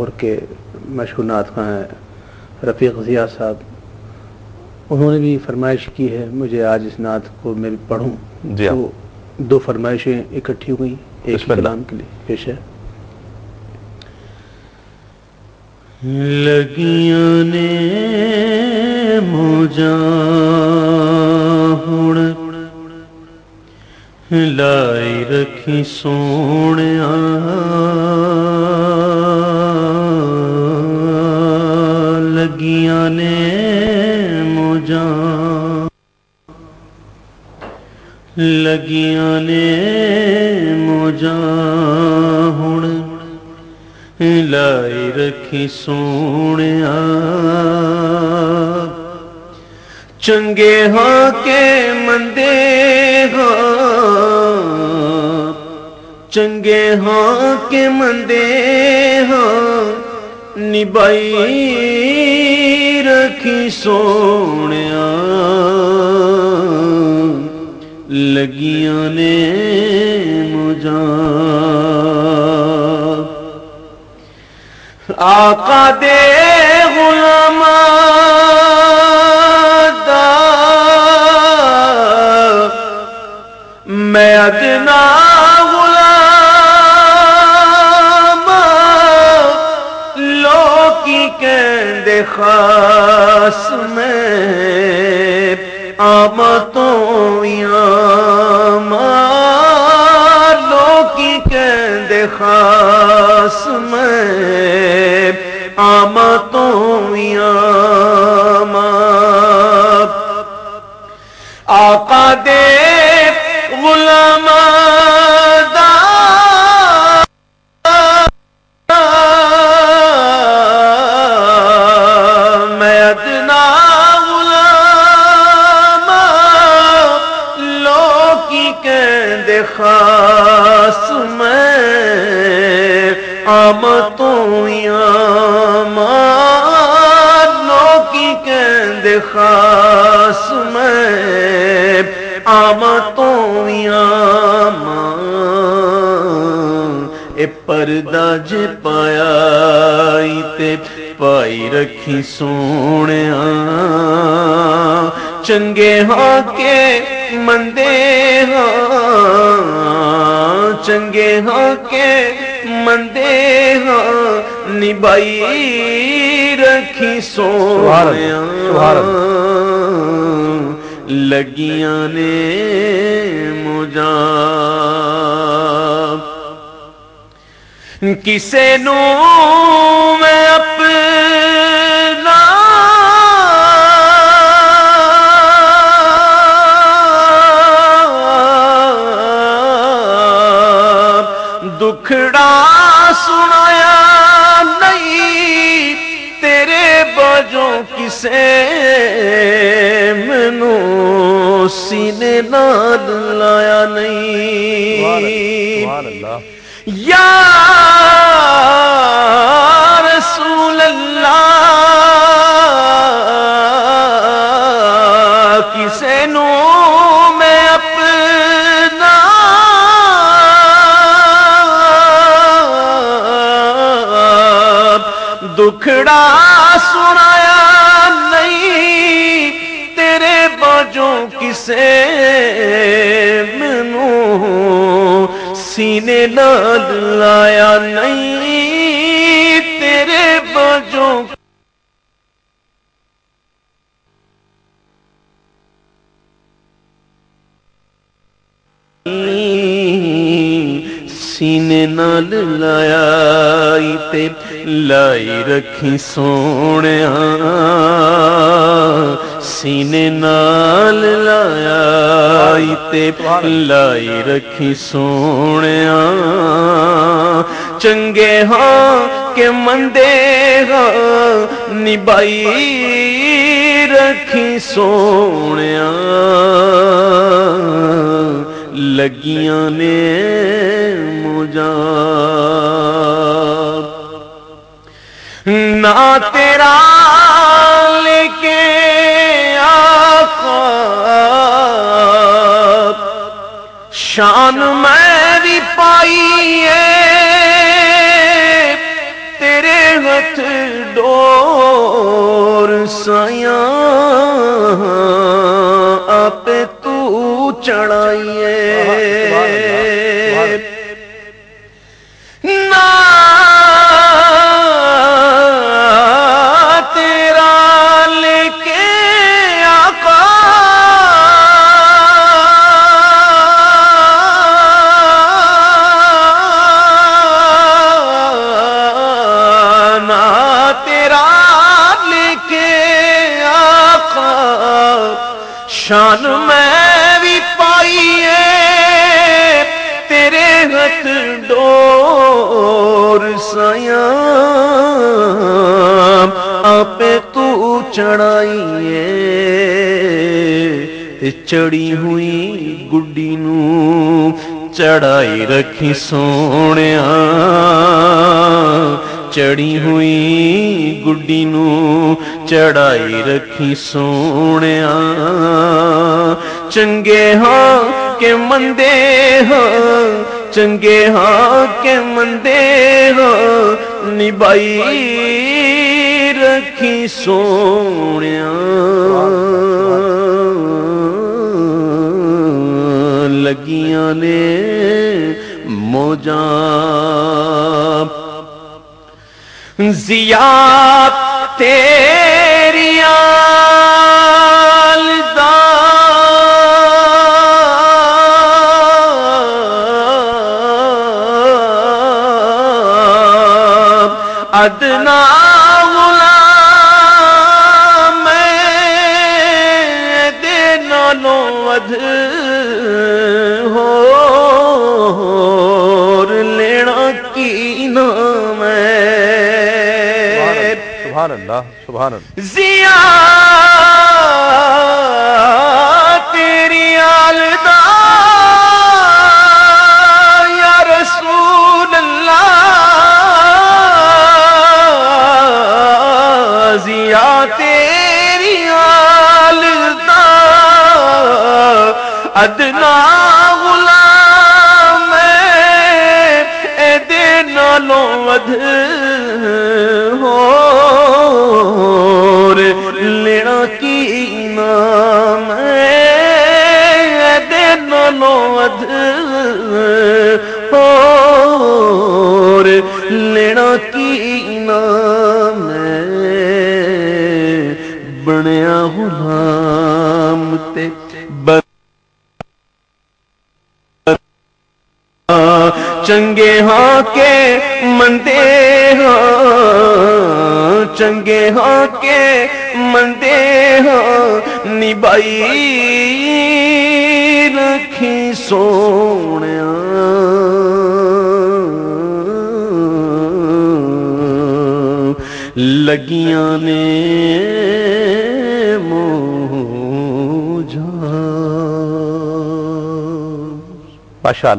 اور کے مشہور نعت خاں ہیں رفیق ضیاء صاحب انہوں نے بھی فرمائش کی ہے مجھے آج اس نعت کو میں بھی پڑھوں۔ جی ہاں۔ تو دو فرمائشیں اکٹھی ہوئی ایک۔ کلام کے لیے۔ پیش ہے۔ لگیاں نے موجاں ہن۔ لائی رکھی سونیا لگیاں نے موجاں ہن۔ لائی رکھی سونیا۔ چنگے ہاں کے مندے ہاں۔ چنگے ہاں کے مندے ہاں۔ نبائی رکھی سونیا۔ لگیاں نے مجھا آقا دے غلام دا میں ادنا غلام لوکی کہندے خاص میں آمتوں یاما آمتوں یاما آقا دے غلام دا خاص میں آمتوں یاما اے پردہ جے پایا تے پائی رکھی سونیا چنگے ہاں کے مندے ہاں چنگے ہاں کے مندے ہاں نبائی رکھی سبحان لگیاں نے مجھا کسے نو میں اپنا دکھڑا سنایا۔ بجوں کسے مینو سینے نال لایا نہیں۔ یا دکھڑا سنایا نہیں تیرے بجوں کسے مینو سینے نال لایا نہیں تیرے بجوں سینے نال لایا تے لائی رکھی سونیا۔ سینے نال لایا تے لائی رکھی سونیا۔ چنگے ہاں کہ مندے ہاں نبائی رکھی سونیا۔ لگیاں نے مجھا۔ نہ تیرا لے کے آقا۔ شان میری پائی ہے۔ تیرے ہاتھ ڈور سایاں۔ شان میں بھی پائیے تیرے ہاتھ ڈور سیا آپ تو چڑھائیے۔ چڑی ہوئی گڈی نو چڑھائی رکھی سونے چڑی ہوئی گڈی نو چڑھائی رکھی سونے چنگے ہاں کے مندے ہاں چنگے ہاں کے مندے ہاں نبائی رکھی سونے زیاد تیری ادنا غلام میں دے نالوں ود اللہ سبحان اللہ۔ زیا تیری آلدہ یا رسول اللہ۔ زیا تیری آلدہ ادنا غلام اے دے نالوں ودھ اور چنگے ہاں کے مندے ہاں چنگے ہاں کے مندے ہاں نبائی رکھی سونے لگیاں نے ماشاء اللہ